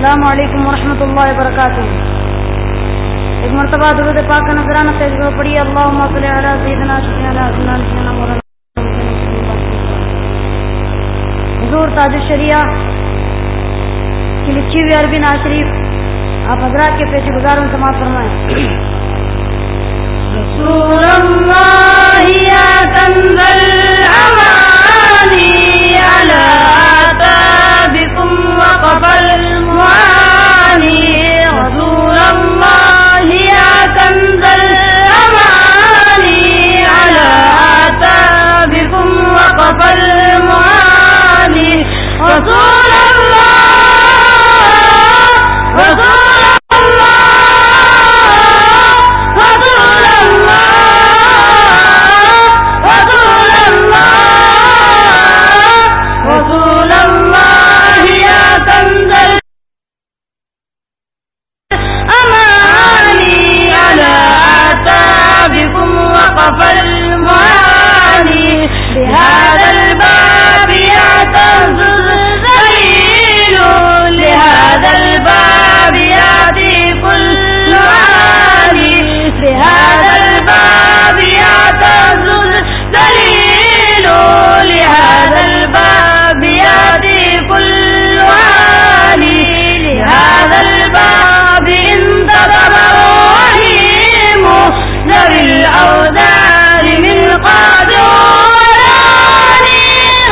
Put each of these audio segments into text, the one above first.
السلام علیکم ورحمۃ اللہ وبرکاتہ۔ ایک مرتبہ درود پاک کا نظرانہ تجربہ پڑھی اللہ صلی علی سیدنا سیدنا سیدنا مولانا حضور تاج الشریعہ کی لکھی ہوئی عربی نا شریف، آپ حضرات کے پیش گزار میں سماعت فرمائیں۔ رسول اللہ یا کنز الامانی علی وقبل رسول اللہ رسول اللہ رسول اللہ رسول اللہ رسول اللہ یا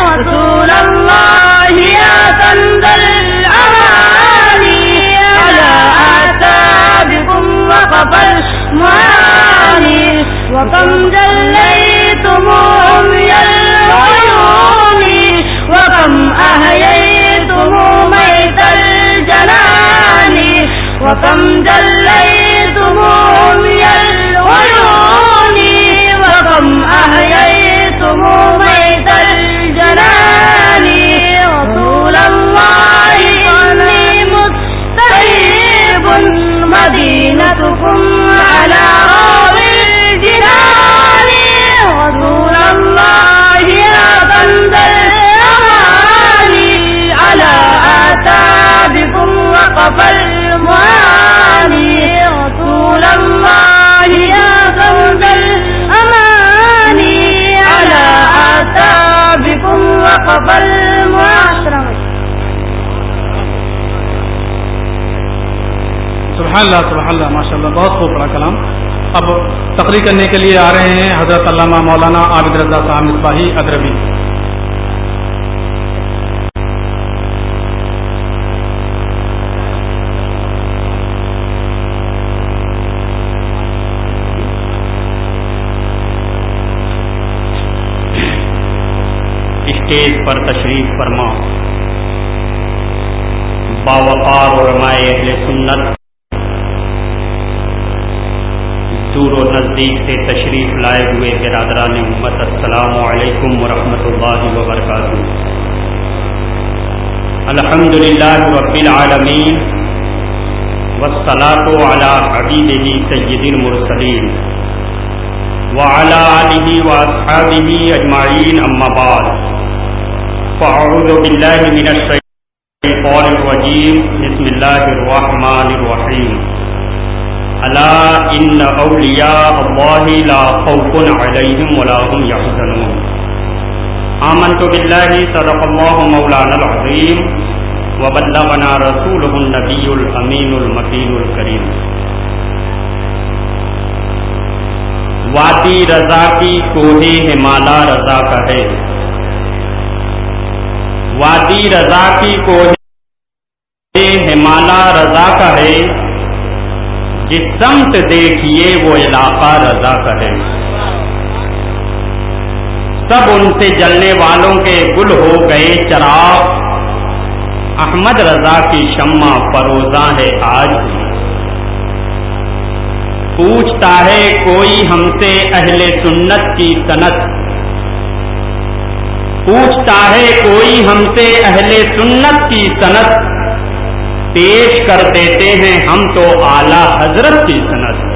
رسول الله يا كنز الأماني على آتابكم وقف المعاني وكم تقریر کرنے کے لیے آ رہے ہیں حضرت علامہ مولانا عابد رضا صاحب مصباحی ادربی۔ اسٹیج پر تشریف فرما۔ باوقار علماء اہل سنت دور سے تشریف لائے ہوئے برادران امت، السلام علیکم ورحمۃ اللہ وبرکاتہ۔ الحمد للہ رب العالمین وسلاۃ علی حبیبہ سید المرسلین وعلى آله وأصحابه أجمعين أما بعد۔ فأعوذ بالله من الشيطان الرجيم بسم الله الرحمن الرحيم ألا إن أولياء الله لا خوف عليهم ولا هم يحزنون. آمنت بالله صدق الله مولانا العظيم وبلغنا رسوله النبي الأمين المكين الكريم. وادی رضا کی کوہے ہمالا رضا کا ہے۔ وادی رضا کی کوہے ہمالا رضا کا ہے۔ جس سمت دیکھیے وہ علاقہ رضا کا ہے۔ سب ان سے جلنے والوں کے گل ہو گئے، چراغ احمد رضا کی شمع فروزاں ہے آج بھی۔ پوچھتا ہے کوئی ہم سے اہل سنت کی صنعت؟ پوچھتا ہے کوئی ہم سے اہل سنت کی صنعت؟ پیش کر دیتے ہیں ہم تو اعلی حضرت کی صنعت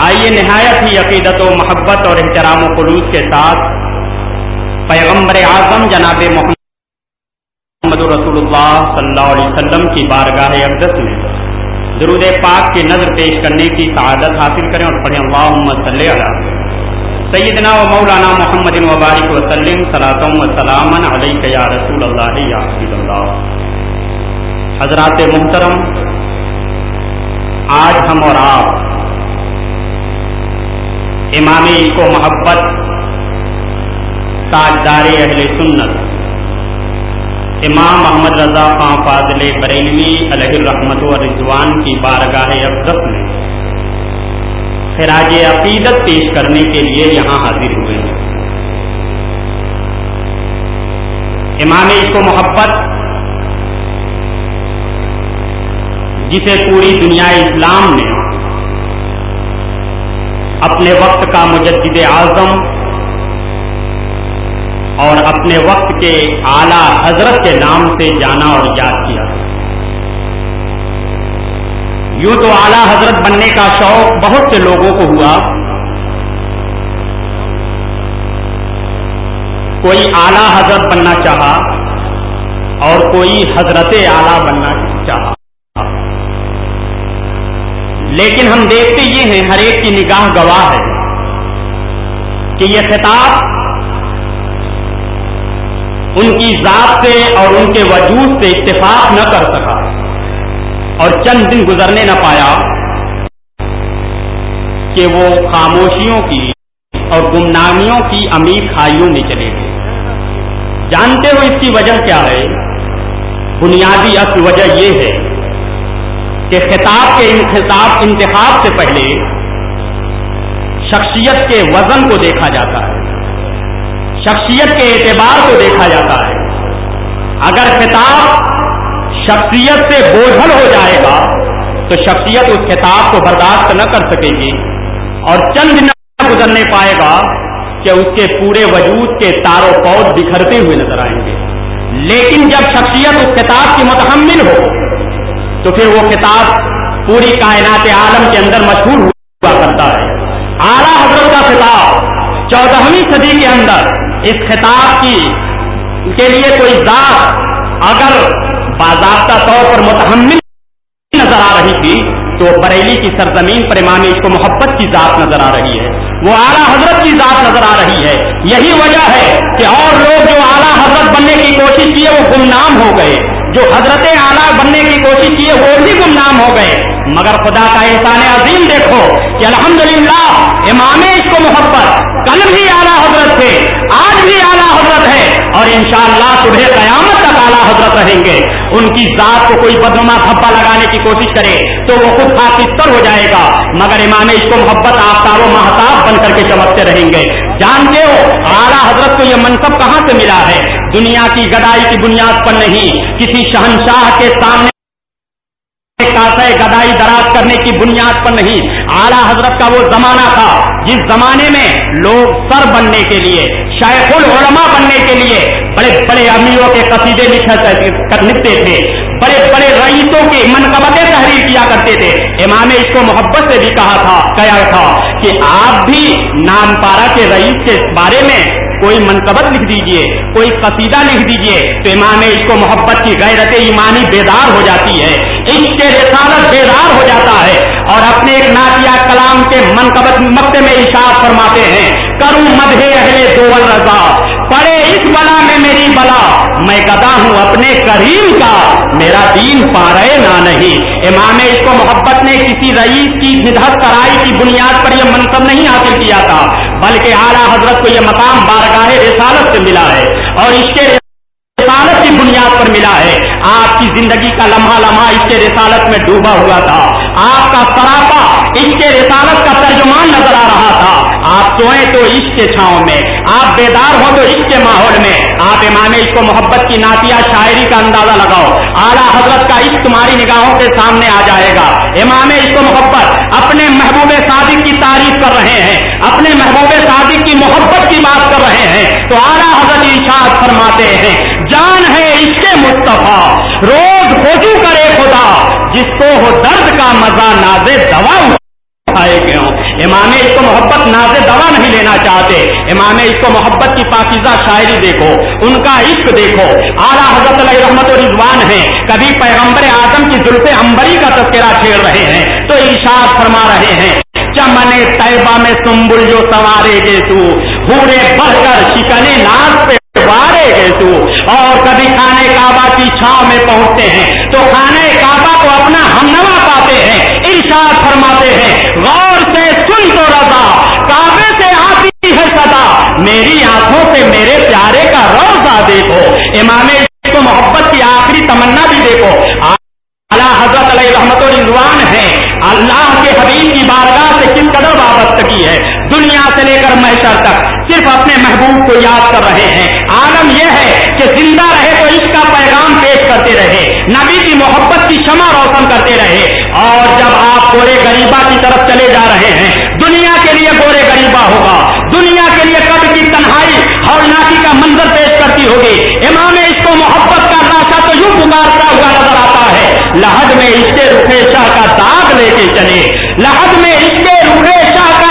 آئیے نہایت ہی عقیدت و محبت اور احترام و خلوص کے ساتھ پیغمبر اعظم جناب محمد رسول اللہ صلی اللہ علیہ وسلم کی بارگاہ اقدس میں درود پاک کی نظر پیش کرنے کی سعادت حاصل کریں اور پڑھیں اللہ صلی اللہ سیدنا و مولانا محمد وبارک وسلم صلاحم و سلام علیہ یا رسول اللہ یا حبیب اللہ۔ حضرات محترم، آج ہم اور آپ امامی کو محبت تاجدار اہل سنت امام محمد رضا خان فاضل بریلوی علیہ الرحمت و رضوان کی بارگاہ افزت میں خراج عقیدت پیش کرنے کے لیے یہاں حاضر ہوئے ہیں۔ امام کو محبت جسے پوری دنیا اسلام نے اپنے وقت کا مجدد اعظم اور اپنے وقت کے اعلی حضرت کے نام سے جانا اور یاد کیا۔ یوں تو اعلی حضرت بننے کا شوق بہت سے لوگوں کو ہوا۔ کوئی اعلی حضرت بننا چاہا اور کوئی حضرت اعلی بننا چاہا۔ لیکن ہم دیکھتے یہ ہیں، ہر ایک کی نگاہ گواہ ہے کہ یہ خطاب ان کی ذات سے اور ان کے وجود سے اتفاق نہ کر سکا اور چند دن گزرنے نہ پایا کہ وہ خاموشیوں کی اور گمنامیوں کی امیر کھائیوں میں چلے گئے۔ جانتے ہو اس کی وجہ کیا ہے؟ بنیادی اصل وجہ یہ ہے کہ خطاب کے انتخاب انتخاب سے پہلے شخصیت کے وزن کو دیکھا جاتا ہے، شخصیت کے اعتبار کو دیکھا جاتا ہے۔ اگر خطاب شخصیت سے بوجھل ہو جائے گا، تو شخصیت اس خطاب کو برداشت نہ کر سکے گی اور چند نہ گزرنے پائے گا کہ اس کے پورے وجود کے تاروں پود بکھرتے ہوئے نظر آئیں گے۔ لیکن جب شخصیت اس خطاب کی متحمل ہو تو پھر وہ خطاب پوری کائنات عالم کے اندر مشہور ہوا کرتا ہے۔ اعلیٰ حضرت کا خطاب چودہویں صدی کے اندر اس خطاب کی کے لیے کوئی ذات اگر باضابطہ طور پر متحمل نظر آ رہی تھی تو بریلی کی سرزمین پر امام اس کو محبت کی ذات نظر آ رہی ہے۔ وہ اعلیٰ حضرت کی ذات نظر آ رہی ہے۔ یہی وجہ ہے کہ اور لوگ جو اعلیٰ حضرت بننے کی کوشش کیے وہ گمنام ہو گئے۔ جو حضرت اعلیٰ بننے کی کوشش کیے وہ بھی گمنام ہو گئے۔ مگر خدا کا احسان عظیم دیکھو کہ الحمدللہ امام اس کو محبت کل بھی اعلیٰ حضرت تھے، آج بھی اعلیٰ حضرت ہے اور انشاءاللہ صبح قیامت تک اعلیٰ حضرت رہیں گے۔ ان کی ذات کو کوئی بدنما تھپا لگانے کی کوشش کرے تو وہ خود خاصر ہو جائے گا۔ مگر امام اس کو محبت آفتاب و محتاب بن کر کے چمکتے رہیں گے۔ جانتے ہو، اعلیٰ حضرت کو یہ منصب کہاں سے ملا ہے؟ دنیا کی گدائی کی بنیاد پر نہیں۔ کسی شہنشاہ کے سامنے گدائی دراز کرنے کی بنیاد پر نہیں۔ اعلیٰ حضرت کا وہ زمانہ تھا، جس زمانے میں لوگ سر بننے کے لیے، شیخ العلماء بننے کے لیے بڑے بڑے امیروں کے قصیدے لکھتے تھے۔ بڑے بڑے رئیسوں کی منقبتیں تحریر کیا کرتے تھے۔ امام اس کو محبت سے بھی کہا تھا کہا تھا کہ آپ بھی نام پارا کے رئیس کے بارے میں کوئی منقبت لکھ دیجیے، کوئی قصیدہ لکھ دیجیے، تو امام اس کو محبت کی غیرت ایمانی بیدار ہو جاتی ہے اس کے رسالت بیدار ہو جاتا ہے اور اپنے ایک ناتیہ کلام کے منقبت مکتے میں اشار فرماتے ہیں، کروں مدھے اہل دو رضا پڑے اس بلا میں میری بلا۔ میں گدا ہوں اپنے کریم کا۔ میرا دین پارے نہ نہیں۔ امام اس کو محبت نے کسی رئیس کی ندہت کرائی کی بنیاد پر یہ منصب نہیں حاصل کیا تھا، بلکہ اعلیٰ حضرت کو یہ مقام بارگاہ رسالت سے ملا ہے اور اس کے رسالت کی بنیاد پر ملا ہے۔ آپ کی زندگی کا لمحہ لمحہ اس کے رسالت میں ڈوبا ہوا تھا۔ آپ کا سراپا اس کے رسالت کا ترجمان نظر آ رہا تھا۔ آپ سوئیں تو اس کے چھاؤں میں۔ آپ بیدار ہو تو اس کے ماحول میں۔ آپ امام اس کو محبت کی ناتیہ شاعری کا اندازہ لگاؤ۔ اعلیٰ حضرت کا اس تمہاری نگاہوں کے سامنے آ جائے گا۔ امام اس کو محبت۔ اپنے محبوب صادق کی تعریف کر رہے ہیں۔ اپنے محبوب صادق کی محبت کی بات کر رہے ہیں۔ تو اعلیٰ حضرت اشاعت فرماتے ہیں، جان ہے اس کے مصطفیٰ۔ روز خوشو کرے جس کو ہو درد کا مزہ نازے دوا کھائے گئے ہوں۔ امام اس کو محبت ناز دوا نہیں لینا چاہتے۔ امام اس کو محبت کی پاکیزہ شاعری دیکھو۔ ان کا عشق دیکھو۔ اعلیٰ حضرت علیہ رحمت و رضوان ہے کبھی پیغمبر اعظم کی زلف امبری کا تذکرہ چھیڑ رہے ہیں۔ تو ارشاد فرما رہے ہیں چمنے طیبہ میں سنبل جو سوارے گے تو پورے بڑھ کر شکنے ناز پہ وارے گے تو۔ اور کبھی کھانے کعبہ کی چھاؤں میں پہنچتے ہیں تو کھانے کعبہ کو اپنا ہمنوا پاتے ہیں، ارشاد فرماتے ہیں، غور سے سن تو رضا، کعبے سے آتی ہے سدا میری آنکھوں سے میرے پیارے کا روزہ دیکھو، امام کو محبت کی آخری تمنا بھی دیکھو۔ اللہ حضرت علیہ رحمت و رضوان اللہ کے حبیب کی بارگاہ سے کس قدر وابستگی ہے۔ دنیا سے لے کر محشر تک صرف اپنے محبوب کو یاد کر رہے ہیں۔ عالم یہ ہے کہ زندہ رہے تو اس کا پیغام پیش کرتے رہے۔ نبی کی محبت کی شمع روشن کرتے رہے۔ اور جب آپ گورے غریبا کی طرف چلے جا رہے ہیں، دنیا کے لیے گورے غریبا ہوگا۔ دنیا کے لیے کب کی تنہائی ہولناکی کا منظر پیش کرتی ہوگی۔ امام اس کو محبت کا راستہ تو یوں پکارتا ہوا نظر آتا ہے۔ لہد میں اس کے رخے شاہ کا داغ لے کے چلے۔ لہد میں اس کے رخے شاہ کا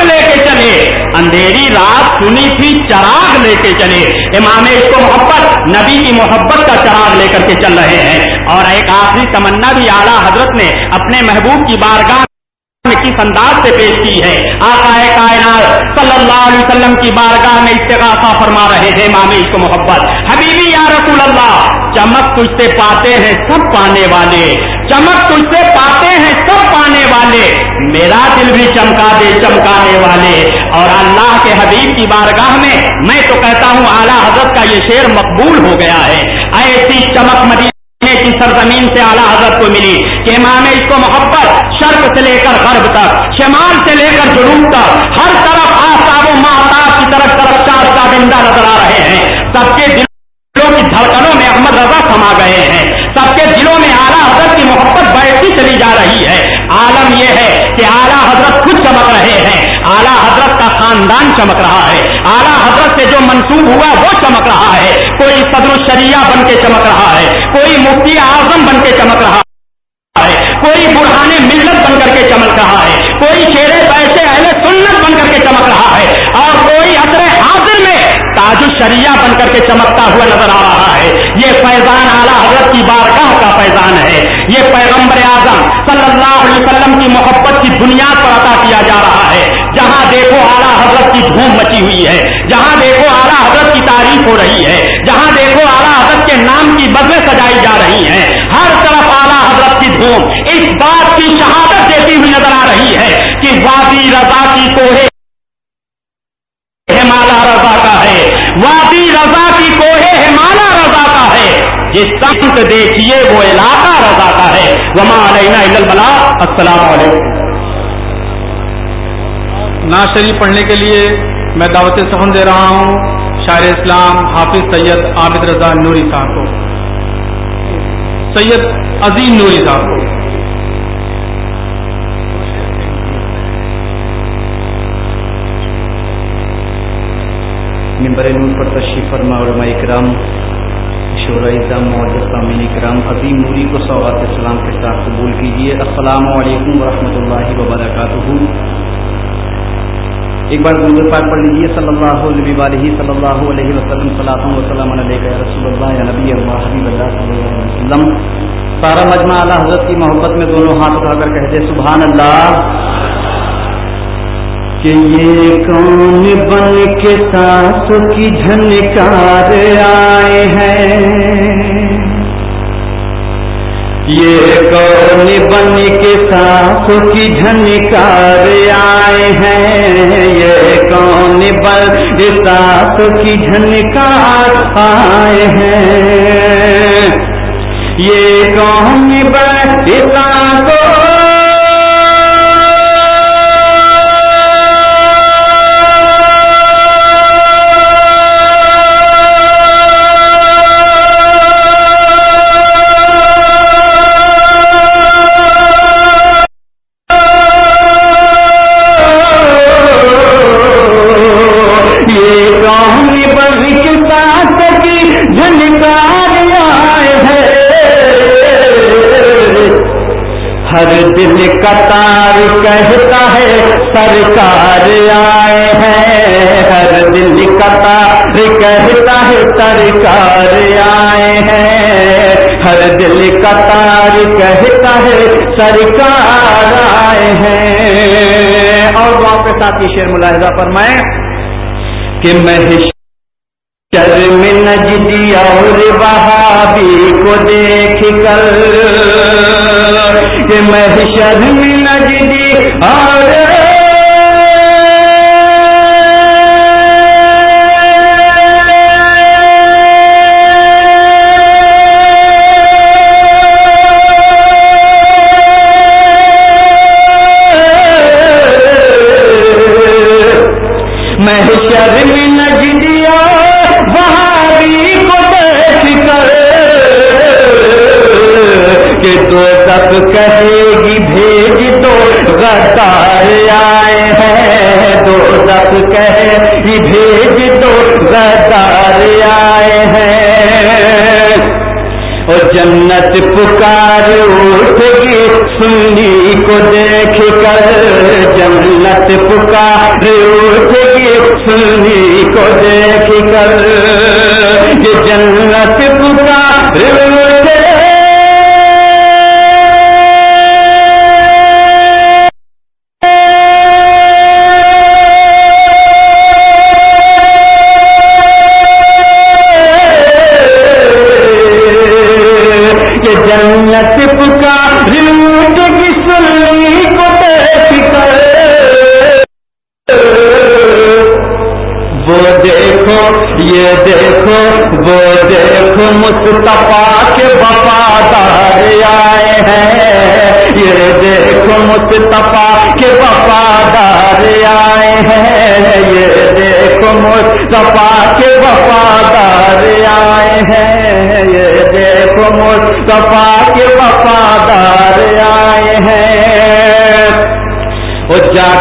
داغ لے کے چلے۔ اندھیری رات سنی تھی، چراغ لے کے چلے۔ امام اس کو محبت، نبی کی محبت کا چراغ لے کر کے چل رہے ہیں۔ اور ایک آخری تمنا بھی اعلیٰ حضرت نے اپنے محبوب کی بارگاہ کس انداز سے پیش کی ہے۔ آقا کائنات صلی اللہ علیہ وسلم کی بارگاہ میں استغاثہ فرما رہے ہیں امام اس کو محبت۔ حبیبی یا رسول اللہ، چمک تجھ سے پاتے ہیں سب پانے والے۔ چمک تجھ سے پاتے ہیں سب پانے والے۔ میرا دل بھی چمکا دے، چمکانے والے۔ اور اللہ کے حبیب کی بارگاہ میں میں تو کہتا ہوں، اعلیٰ حضرت کا یہ شعر مقبول ہو گیا ہے۔ ایسی چمک مدی کی سرزمین سے اعلیٰ حضرت کو ملی کہ امام اس کو محبت شرق سے لے کر غرب تک، شمال سے لے کر جنوب تک، ہر طرف آفتاب و محتاب کی طرف طرف چار کا بندہ نظر آ رہے ہیں۔ سب کے دلوں کی دھڑکنوں میں احمد رضا سما گئے ہیں۔ سب کے دلوں میں اعلیٰ حضرت کی محبت بیٹھتی چلی جا رہی ہے۔ عالم یہ ہے کہ اعلیٰ حضرت خود چمک رہے ہیں۔ اعلیٰ حضرت کا خاندان چمک رہا ہے۔ اعلیٰ حضرت سے جو منسوب ہوا وہ چمک رہا ہے۔ کوئی صدر الشریعہ بن کے چمک رہا ہے۔ کوئی مفتی اعظم بن کے چمک رہا ہے۔ کوئی برہان ملت بن کر کے چمک رہا ہے۔ کوئی شیر پیسے اہل سنت بن کر کے چمک رہا ہے۔ اور کوئی اثر حاضر میں تاج الشریعہ بن کر کے چمکتا ہوا نظر آ رہا ہے۔ یہ فیضان اعلیٰ حضرت کی بارگاہ کا فیضان ہے۔ یہ پیغمبر اعظم صلی اللہ علیہ وسلم کی محبت کی بنیاد پر عطا کیا جا رہا ہے۔ جہاں دیکھو اعلیٰ حضرت کی دھوم مچی ہوئی ہے۔ جہاں دیکھو اعلیٰ حضرت کی تعریف ہو رہی ہے۔ جہاں دیکھو اعلیٰ حضرت کے نام کی بدلیں سجائی جا رہی ہیں۔ ہر طرف اعلیٰ حضرت کی دھوم اس بات کی شہادت دیتی ہوئی نظر آ رہی ہے کہ وادی رضا کی کوہے ہمالا رضا کا ہے وادی رضا کی کوہے ہمالا رضا کا ہے۔ جس سمت دیکھیے وہ علاقہ رضا کا ہے۔ وما علینا البلا السلام علیکم۔ نا شریف پڑھنے کے لیے میں دعوت سخن دے رہا ہوں شاعر اسلام حافظ سید عابد رضا نوری صاحب کو۔ سید عظیم نوری صاحب کو۔ ممبر نور پر تشریف فرما علماء اکرام شعرا اظام معجز سامعین اکرام عظیم نوری کو سوغات السلام کے ساتھ قبول کیجیے۔ السلام علیکم ورحمۃ اللہ وبرکاتہ۔ ایک بار گزر پاک پڑھ لیجیے۔ صلی اللہ علیہ وآلہ صلی اللہ علیہ وسلم صلاح وسلم علیہ رسول اللہ، یا نبی اللہ، حبیب اللہ صلی اللہ علیہ وسلم۔ سارا مجمع اعلیٰ حضرت کی محبت میں دونوں ہاتھ اٹھا کر کہتے سبحان اللہ۔ کہ یہ کون بن کے ساس کی جھنکار آئے ہیں؟ یہ کون بن کے ساس کی جھنکار آئے ہیں؟ یہ کون بن کے ساس کی جھنکار آئے ہیں؟ یہ کون بن کے دل قطار کہتا ہے، سرکار آئے ہیں۔ ہر دل قطار کہتا ہے، سرکار آئے ہیں۔ ہر دل قطار کہتا ہے، سرکار آئے ہیں۔ اور وہاں کے ساتھ یہ شیر ملاحظہ فرمائیں کہ میں چرم نجدی اور بہابی کو دیکھ کر کہ میں کہے گی، بھیج دو غدار آئے ہیں. دو دس کہے گی، بھیج دو غدار آئے ہیں. اور جنت پکار اٹھ گی، سنی کو دیکھ کر جنت پکار اٹھ گی، سنی کو دیکھ کر یہ جنت پکار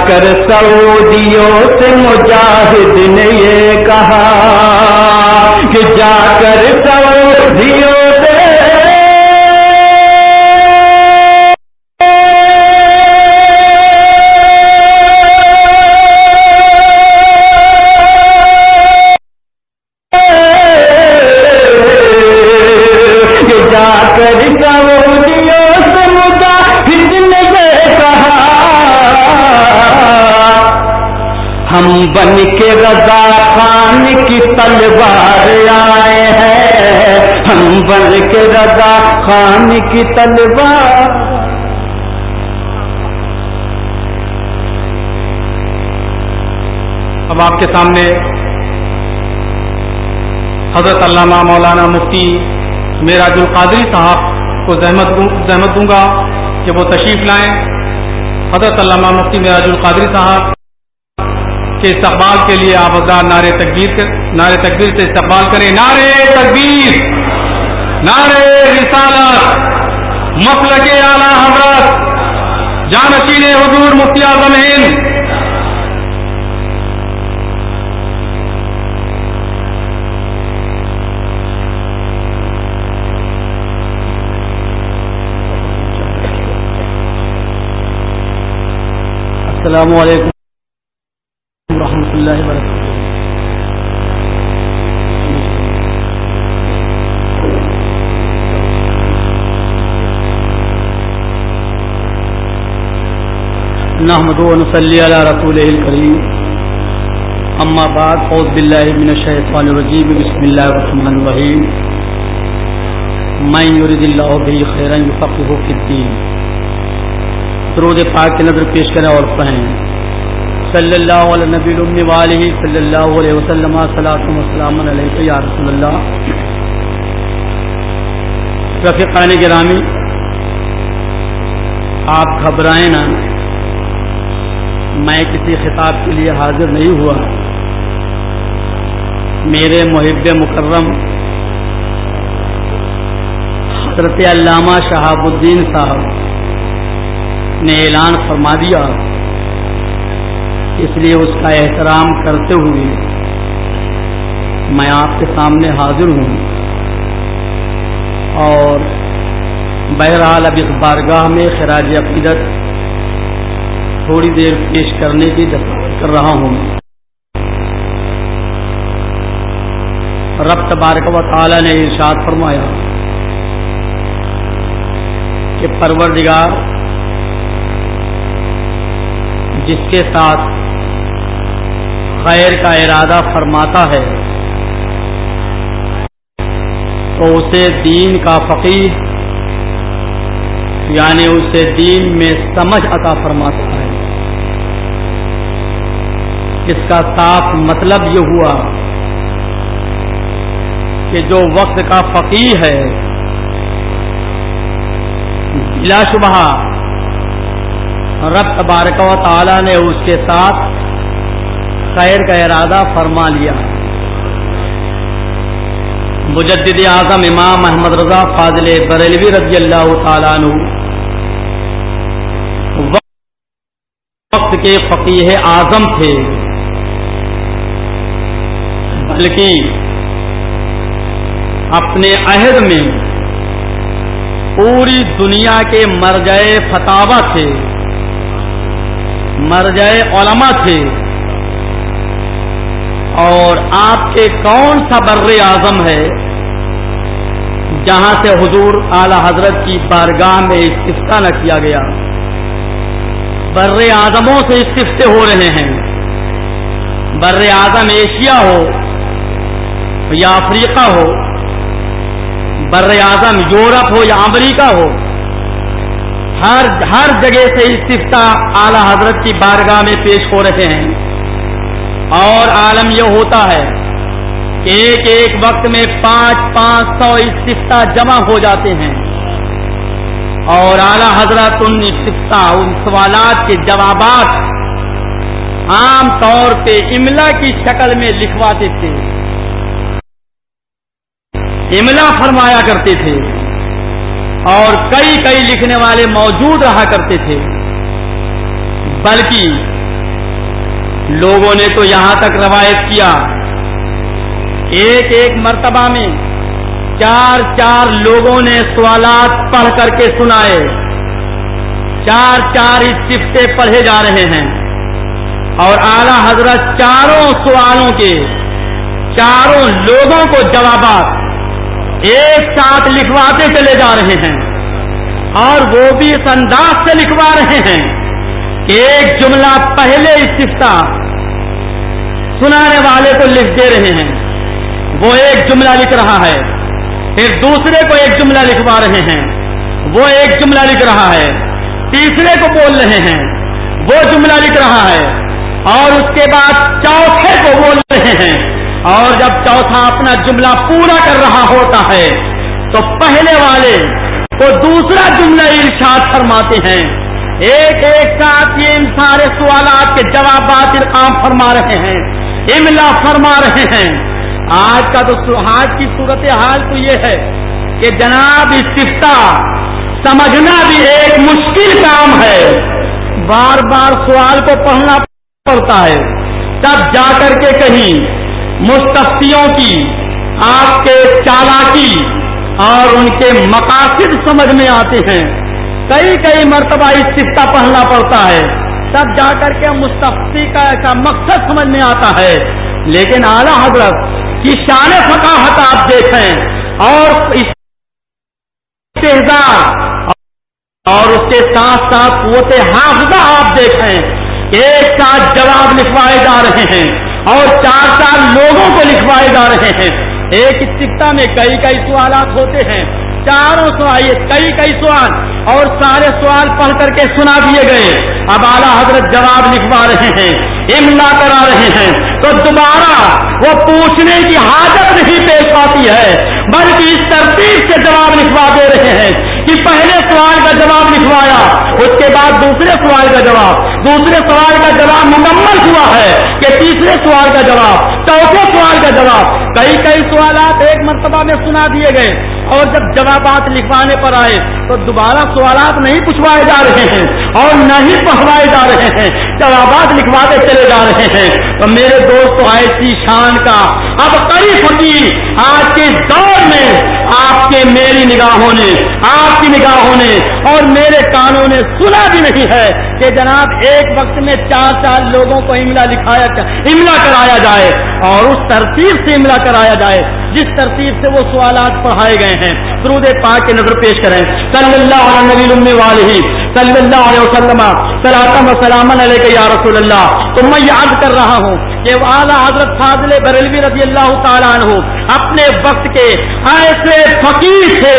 کر سعودیوں سے مجاہد نے یہ کہا کہ جا کر سعودی رضا خان کی تلوار۔ اب آپ کے سامنے حضرت علامہ مولانا مفتی میراج القادری صاحب کو زحمت دوں گا کہ وہ تشریف لائیں۔ حضرت علامہ مفتی میراج القادری صاحب کے استقبال کے لیے آپ حضرات نعرے تقبیر نعرے تقبیر سے استقبال کریں۔ نعرے تقبیر نعرے رسالت مسل کے اعلیٰ حضرت جانشین حضور مفتی اعظم ہند۔ السلام علیکم نحمد و ونصلي على رسوله الكريم. اما بعد اعوذ بالله من الشيطان الرجيم. بسم الله الرحمن الرحيم. من يريد الله به خيرا يفقهه في الدين. درود پاک کی نظر پیش کریں اور پڑھیں. صلی اللہ علیہ نبی المی والہ صلی اللہ علیہ وسلم صلاۃ وسلام علیہ یا رسول اللہ. رفیقان گرامی، آپ گھبرائیں نہ. میں کسی خطاب کے لیے حاضر نہیں ہوا۔ میرے محب مکرم حضرت علامہ شہاب الدین صاحب نے اعلان فرما دیا۔ اس لیے اس کا احترام کرتے ہوئے میں آپ کے سامنے حاضر ہوں۔ اور بہرحال اب اس بارگاہ میں خراج عقیدت تھوڑی دیر پیش کرنے کی کر رہا ہوں۔ رب تبارک و تعالی نے ارشاد فرمایا کہ پروردگار جس کے ساتھ خیر کا ارادہ فرماتا ہے، تو اسے دین کا فقیر یعنی اسے دین میں سمجھ عطا فرماتا ہے۔ اس کا صاف مطلب یہ ہوا کہ جو وقت کا فقیر ہے بلا شبہ، رب تبارک و تعالی نے اس کے ساتھ خیر کا ارادہ فرما لیا۔ مجدد اعظم امام محمد رضا فاضل بریلوی رضی اللہ تعالیٰ عنہ، وقت کے فقیح اعظم تھے۔ بلکہ اپنے عہد میں پوری دنیا کے مرجائے فتوا تھے مرجائے علماء تھے۔ اور آپ کے کون سا بر اعظم ہے جہاں سے حضور اعلی حضرت کی بارگاہ میں استفتا نہ کیا گیا؟ بر اعظموں سے استفتے ہو رہے ہیں۔ بر اعظم ایشیا ہو یا افریقہ ہو، بر اعظم یورپ ہو یا امریکہ ہو، ہر ہر جگہ سے استفتا اعلی حضرت کی بارگاہ میں پیش ہو رہے ہیں۔ اور عالم یہ ہوتا ہے کہ ایک ایک وقت میں پانچ پانچ سو استفتا جمع ہو جاتے ہیں۔ اور اعلی حضرت ان ان سوالات کے جوابات عام طور پہ املا کی شکل میں لکھواتے تھے۔ املا فرمایا کرتے تھے اور کئی کئی لکھنے والے موجود رہا کرتے تھے بلکہ لوگوں نے تو یہاں تک روایت کیا ایک ایک مرتبہ میں چار چار لوگوں نے سوالات پڑھ کر کے سنائے چار چار استفتے پڑھے جا رہے ہیں اور اعلی حضرت چاروں سوالوں کے چاروں لوگوں کو جوابات ایک ساتھ لکھواتے چلے جا رہے ہیں اور وہ بھی اس انداز سے لکھوا رہے ہیں کہ ایک جملہ پہلے استفتا سنانے والے کو لکھ دے رہے ہیں۔ وہ ایک جملہ لکھ رہا ہے۔ پھر دوسرے کو ایک جملہ لکھوا رہے ہیں۔ وہ ایک جملہ لکھ رہا ہے۔ تیسرے کو بول رہے ہیں۔ وہ جملہ لکھ رہا ہے۔ اور اس کے بعد چوتھے کو بول رہے ہیں۔ اور جب چوتھا اپنا جملہ پورا کر رہا ہوتا ہے، تو پہلے والے کو دوسرا جملہ ارشاد فرماتے ہیں۔ ایک ایک ساتھ یہ ان سارے سوالات کے جوابات ارقام فرما رہے ہیں، املا فرما رہے ہیں۔ آج کا تو آج کی صورت حال تو یہ ہے کہ جناب استفتا سمجھنا بھی ایک مشکل کام ہے۔ بار بار سوال کو پڑھنا پڑتا ہے۔ تب جا کر کے کہیں مستفیوں کی، آپ کے چالاکی اور ان کے مقاصد سمجھ میں آتے ہیں۔ کئی کئی مرتبہ استفتا پڑھنا پڑتا ہے۔ تب جا کر کے مستفی کا ایسا مقصد سمجھ میں آتا ہے۔ لیکن اعلی حضرت، کی شان فقاحت آپ دیکھیں اور اور اس کے ساتھ ساتھ قوت حافظہ آپ دیکھیں ایک ساتھ جواب لکھوائے جا رہے ہیں۔ اور چار چار لوگوں کو لکھوائے جا رہے ہیں۔ ایک سکتا میں کئی کئی سوالات ہوتے ہیں۔ چاروں سوال کئی کئی سوال اور سارے سوال پڑھ کر کے سنا دیے گئے۔ اب اعلیٰ حضرت جواب لکھوا رہے ہیں۔ املا کرا رہے ہیں۔ تو دوبارہ وہ پوچھنے کی حاجت نہیں پیش آتی ہے، بلکہ اس ترتیب سے جواب لکھوا دے رہے ہیں۔ کہ پہلے سوال کا جواب لکھوایا اس کے بعد دوسرے سوال کا جواب۔ دوسرے سوال کا جواب مکمل ہوا ہے کہ تیسرے سوال کا جواب، چوتھے سوال کا جواب۔ کئی کئی سوالات ایک مرتبہ میں سنا دیے گئے اور جب جوابات لکھوانے پر آئے تو دوبارہ سوالات نہیں پوچھوائے جا رہے ہیں اور نہیں پڑھوائے جا رہے ہیں۔ جوابات لکھواتے چلے جا رہے ہیں۔ تو میرے دوست ایسی شان کا۔ اب کئی فقیر آج کے دور میں آپ کے میری نگاہوں نے، آپ کی نگاہوں نے اور میرے کانوں نے سنا بھی نہیں ہے کہ جناب ایک وقت میں چار چار لوگوں کو املا لکھایا املا کرایا جائے اور اس ترتیب سے املا کرایا جائے جس ترتیب سے وہ سوالات پڑھائے گئے ہیں۔ درود پاک کے نظر پیش کریں۔ صلی اللہ علیہ نبی والی صلی اللہ علیہ وسلم سلاطم و سلامن علیہ یا رسول اللہ۔ تو میں یاد کر رہا ہوں کہ اعلیٰ حضرت فاضل بریلوی رضی اللہ تعالیٰ عنہ اپنے وقت کے ایسے فقیر تھے،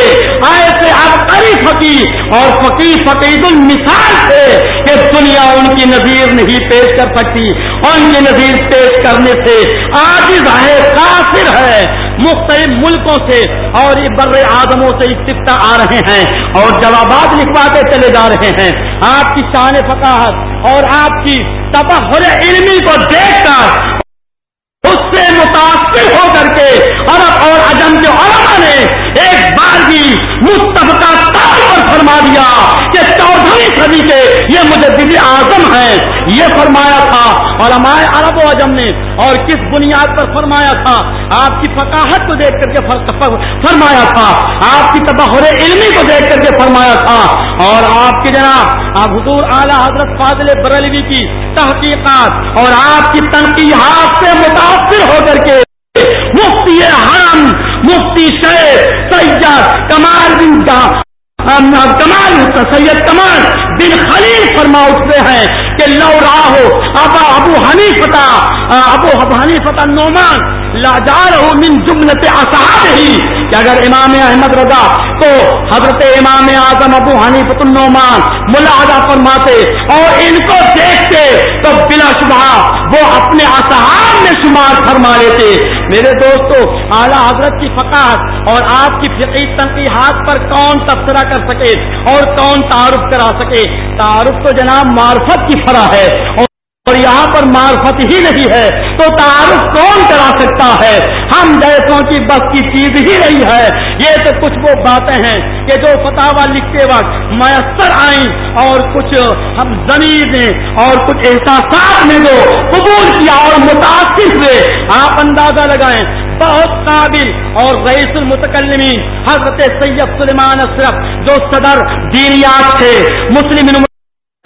ایسے عبقری فقیر اور فقیر فقیر المثال تھے کہ دنیا ان کی نظیر نہیں پیش کر سکتی اور ان کی نظیر پیش کرنے سے آج ہے، کافر ہے، مختلف ملکوں سے اور یہ بر آدموں سے استفتا آ رہے ہیں اور جوابات لکھواتے چلے جا رہے ہیں۔ آپ کی شان فقاحت اور آپ کی تبہر علمی کو دیکھ کر اس سے متاثر ہو کر کے عرب اور اجم کے علماء نے ایک بار بھی مستفقہ فرما دیا کہ چودہویں صدی کے یہ مجھے دلی اعظم ہے یہ فرمایا تھا علماء عرب و اجم نے اور کس بنیاد پر فرمایا تھا؟ آپ کی فقاحت کو دیکھ کر کے فرمایا تھا۔ آپ کی تبہر علمی کو دیکھ کر کے فرمایا تھا۔ اور آپ کی جناب، آپ حضور اعلیٰ حضرت فاضل بریلوی کی تحقیقات اور آپ کی تنقیحات سے متاثر ہو کر کے مفتی حرم، مفتی شیخ سید کمال بن کمال سید کمال بن خلیل فرما اٹھتے ہیں کہ لو راہو، ابا ابو ہنی فتح ابو ہنی فتح نعمان لاجار من جملت اصحاب ہی کہ اگر امام احمد رضا تو حضرت امام اعظم ابو حنی النعمان ملاحدہ فرماتے اور ان کو دیکھتے تو بلا شبہ وہ اپنے اصحاب میں شمار فرما لیتے۔ میرے دوستو، اعلیٰ حضرت کی فقاحت اور آپ کی فقی تنقیحات پر کون تبصرہ کر سکے اور کون تعارف کرا سکے؟ تعارف تو جناب معرفت کی فرا ہے۔ اور یہاں پر معرفت ہی نہیں ہے تو تعارف کون کرا سکتا ہے؟ ہم جیسوں کی بس کی چیز ہی نہیں ہے۔ یہ تو کچھ وہ باتیں ہیں کہ جو فتح لکھتے وقت میسر آئیں اور کچھ ہم زمین نے اور کچھ احساسات نے جو قبول کیا اور متاثر ہوئے۔ آپ اندازہ لگائیں، بہت قابل اور رئیس المتکلمین حضرت سید سلیمان اشرف جو صدر دینیات تھے، مسلم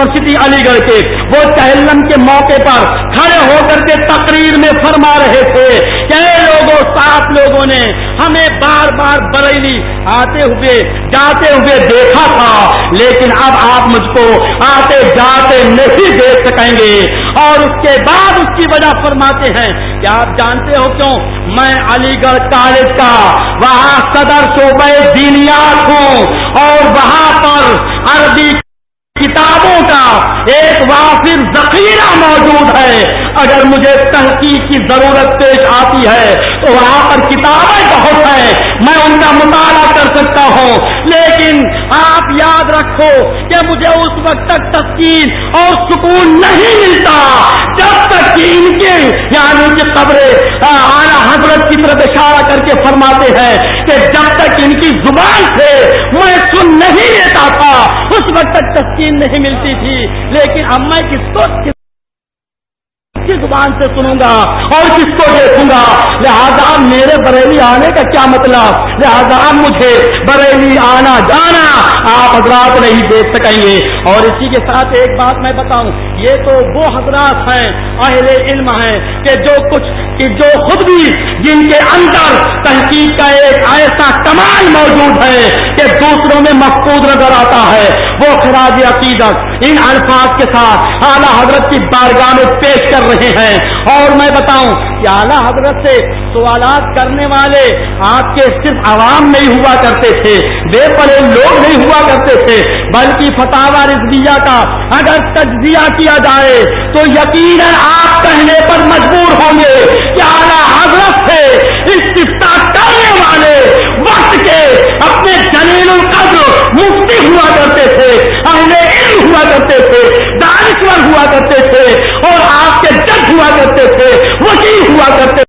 یونیورسٹی علی گڑھ کے وہ چہلم کے موقع پر کھڑے ہو کر کے تقریر میں فرما رہے تھے کئی لوگوں، سات لوگوں نے ہمیں بار بار بریلی آتے ہوئے، جاتے ہوئے دیکھا تھا، لیکن اب آپ مجھ کو آتے جاتے نہیں دیکھ سکیں گے۔ اور اس کے بعد اس کی وجہ فرماتے ہیں کہ آپ جانتے ہو کیوں؟ میں علی گڑھ کالج کا وہاں صدر صوبے دینیات ہوں اور وہاں پر عربی کتابوں کا ایک وافر ذخیرہ موجود ہے۔ اگر مجھے تحقیق کی ضرورت پیش آتی ہے تو وہاں پر کتابیں بہت ہیں، میں ان کا مطالعہ کر سکتا ہوں۔ لیکن آپ یاد رکھو کہ مجھے اس وقت تک تسکین اور سکون نہیں ملتا۔ جب تک کہ ان کے یعنی کہ قبریں اعلیٰ حضرت کی طرف اشارہ کر کے فرماتے ہیں کہ جب تک ان کی زبان سے میں سن نہیں لیتا تھا، اس وقت تک تسکین نہیں ملتی تھی، لیکن اب میں کس کو کی زبان سے سنوں گا اور کس کو دیکھوں گا؟ لہذا میرے بریلی آنے کا کیا مطلب؟ لہذا مجھے بریلی آنا جانا آپ حضرات نہیں دیکھ سکیں گے۔ اور اسی کے ساتھ ایک بات میں بتاؤں، یہ تو وہ حضرات ہیں، اہل علم ہیں کہ جو کچھ کہ جو خود بھی جن کے اندر تحقیق کا ایک ایسا کمال موجود ہے کہ دوسروں میں محفوظ نظر آتا ہے، وہ خراج عقیدت ان الفاظ کے ساتھ اعلیٰ حضرت کی بارگاہ میں پیش کر رہے ہیں۔ اور میں بتاؤں کہ اعلیٰ حضرت سے سوالات کرنے والے آپ کے صرف عوام نہیں ہوا کرتے تھے، بے پڑے لوگ نہیں ہوا کرتے تھے، بلکہ فتح رضویہ کا اگر تجزیہ کیا جائے تو یقیناً آپ کہنے پر مجبور ہوں گے کہ اعلیٰ حضرت سے استفتا کرنے والے وقت کے اپنے جلیل القدر مفتی ہوا کرتے تھے، اہل علم ہوا کرتے تھے، دانشور ہوا کرتے تھے اور آپ ہوا کرتے تھے، وکیل ہوا کرتے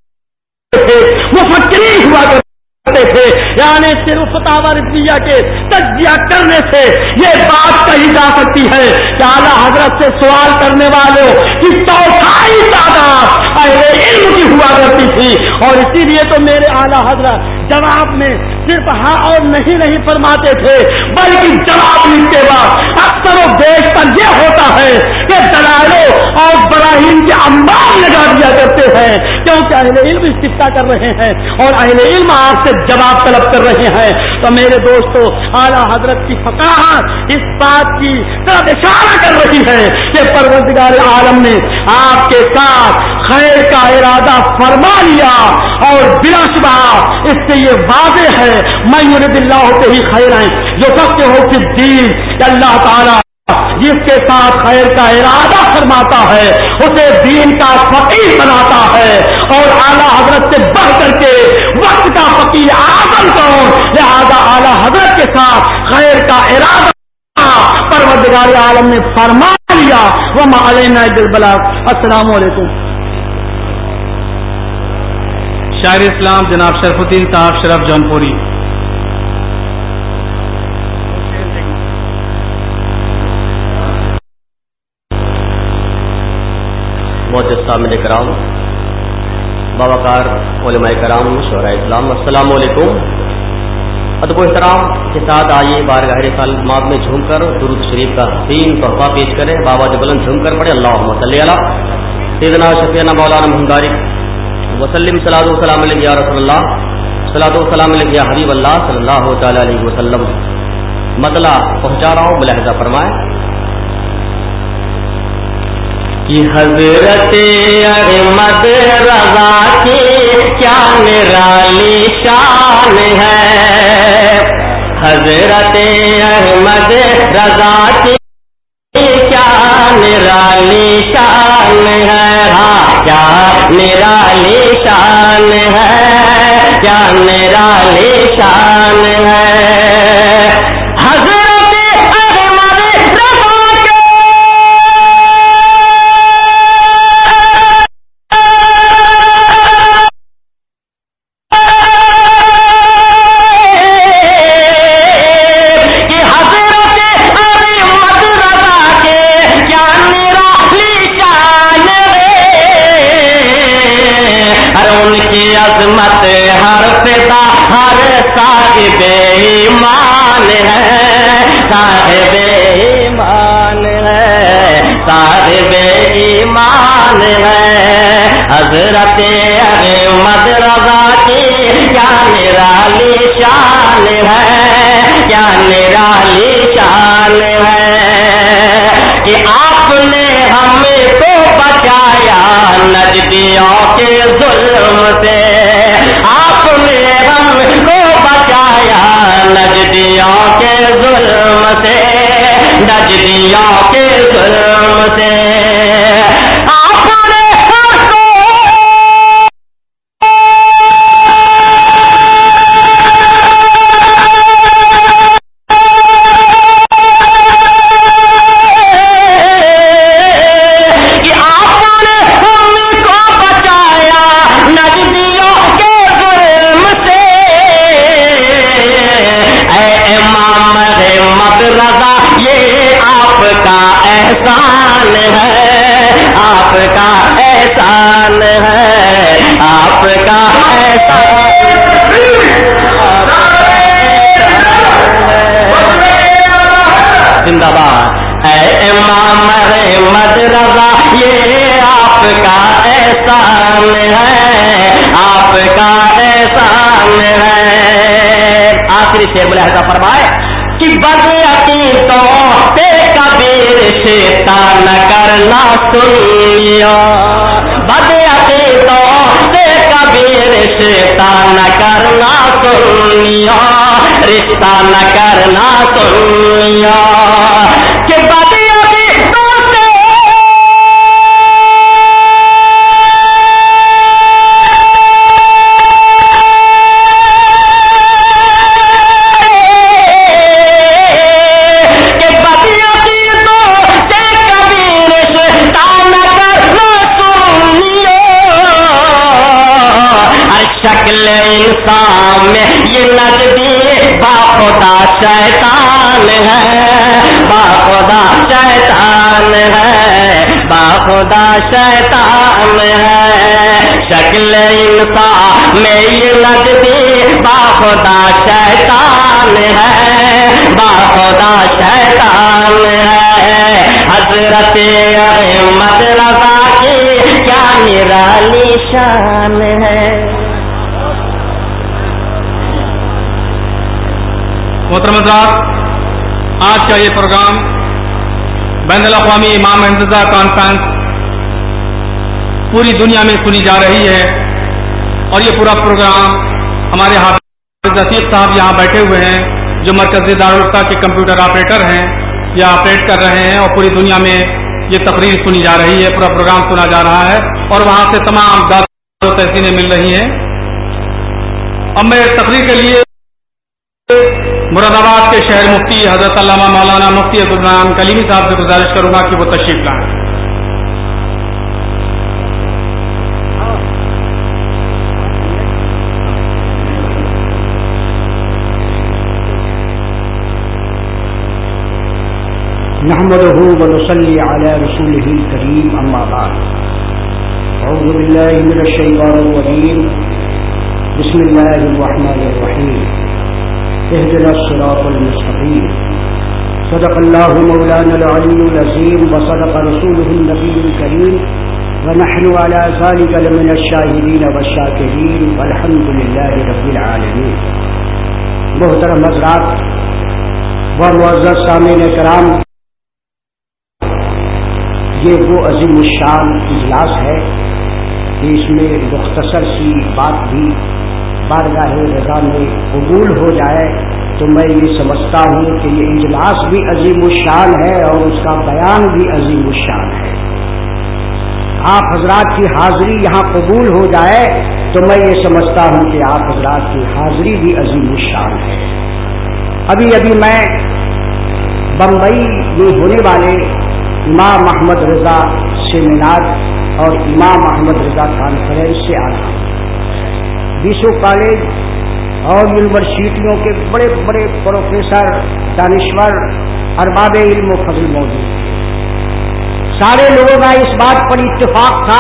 تھے، مفکرین ہوا کرتے تھے۔ بیان صرف رضویہ کے تجزیہ کرنے سے یہ بات کہی جا سکتی ہے کہ اعلیٰ حضرت سے سوال کرنے والوں کی چوتھائی تعداد اہل علم کی ہوا کرتی تھی۔ اور اسی لیے تو میرے اعلیٰ حضرت جواب میں صرف ہاں اور نہیں نہیں فرماتے تھے، بلکہ جواب لکھتے بعد اکثر و بیشتر یہ ہوتا ہے کہ دلالوں اور براہیم کے امبار لگا دیا کرتے ہیں۔ کیونکہ اہل علم استفتا کر رہے ہیں اور اہل علم آپ سے جواب طلب کر رہے ہیں۔ تو میرے دوستو، اعلیٰ حضرت کی فقاہت اس بات کی طرف اشارہ کر رہی ہے کہ پروردگار عالم نے آپ کے ساتھ خیر کا ارادہ فرما لیا اور بلا شبہ اس سے یہ واضح ہے میں یورد اللہ ہوتے ہی خیر آئیں جو سب کے ہو کہ دین اللہ تعالیٰ جس کے ساتھ خیر کا ارادہ فرماتا ہے، اسے دین کا فقیر بناتا ہے۔ اور اعلیٰ حضرت سے بڑھ کر کے وقت کا فقیر آدم کون؟ لہذا اعلیٰ حضرت کے ساتھ خیر کا ارادہ پروردگار عالم نے فرما لیا۔ وہ معلینا السلام علیکم۔ شاعر اسلام جناب شرف الدین صاحب شرف جون پوری معجد سامل کرام بابا کار علماء کرام، شعراء اسلام، السلام علیکم۔ ادب و احترام کے ساتھ آئیے بار گہرے سال ماد میں جھوم کر، درود شریف کا حسین تحفہ پیش کریں۔ بابا جو بلند جھوم کر پڑے اللہ صلی اللہ سیدنا شفیانہ مولانا محمداری وسلم صلاح السلام علیہ رسول اللہ. صلاح السلام علیہ حبیب اللہ صلی اللہ تعالی علیہ وسلم. مطلع پہنچا رہا ہوں ملحظہ فرمائیں. کہ حضرت احمد رضا کی کیا نرالی شان ہے. حضرت احمد رضا کی کیا نرالی شان ہے. ہاں کیا میرا شان ہے؟ کیا میرا شان ہے؟ حضرت احمد رضا کی کیا نرالی شان ہے محترم آج کا یہ پروگرام بین الاقوامی امام احمدہ کانفرنس پوری دنیا میں سنی جا رہی ہے اور یہ پورا پروگرام ہمارے حافظ رفیق صاحب یہاں بیٹھے ہوئے ہیں، جو مرکزی دارالفتا کے کمپیوٹر آپریٹر ہیں۔ یا آپریٹ کر رہے ہیں اور پوری دنیا میں یہ تقریر سنی جا رہی ہے، پورا پروگرام سنا جا رہا ہے اور وہاں سے تمام دس تحسینیں مل رہی ہیں۔ اب میں تقریر کے لیے مراد آباد کے شہر مفتی حضرت علامہ مولانا مفتی عبد الرحمان کلیمی صاحب سے گزارش کروں گا کہ وہ تشریف لائیں۔ نحمده ونصلي على رسوله الكريم، أما بعد. أعوذ بالله من الشيطان الرجيم. بسم الله الرحمن الرحيم. اهدنا الصراط المستقيم. صدق الله مولانا العلي العظيم وصدق رسوله النبي الكريم. ونحن على ذلك لمن الشاهدين والشاكرين. والحمد لله رب العالمين. محترم حضرات و معزز سامعین کرام یہ وہ عظیم الشان اجلاس ہے کہ اس میں مختصر سی بات بھی بارگاہ رضا میں قبول ہو جائے، تو میں یہ سمجھتا ہوں کہ یہ اجلاس بھی عظیم الشان ہے اور اس کا بیان بھی عظیم الشان ہے۔ آپ حضرات کی حاضری یہاں قبول ہو جائے، تو میں یہ سمجھتا ہوں کہ آپ حضرات کی حاضری بھی عظیم الشان ہے۔ ابھی ابھی میں بمبئی میں ہونے والے امام محمد رضا سیمینار اور امام محمد رضا کانفرنس سے آ رہا ہوں بیسو کالج اور یونیورسٹیوں کے بڑے بڑے پروفیسر دانشور ارباب علم و فضل موجود سارے لوگوں کا اس بات پر اتفاق تھا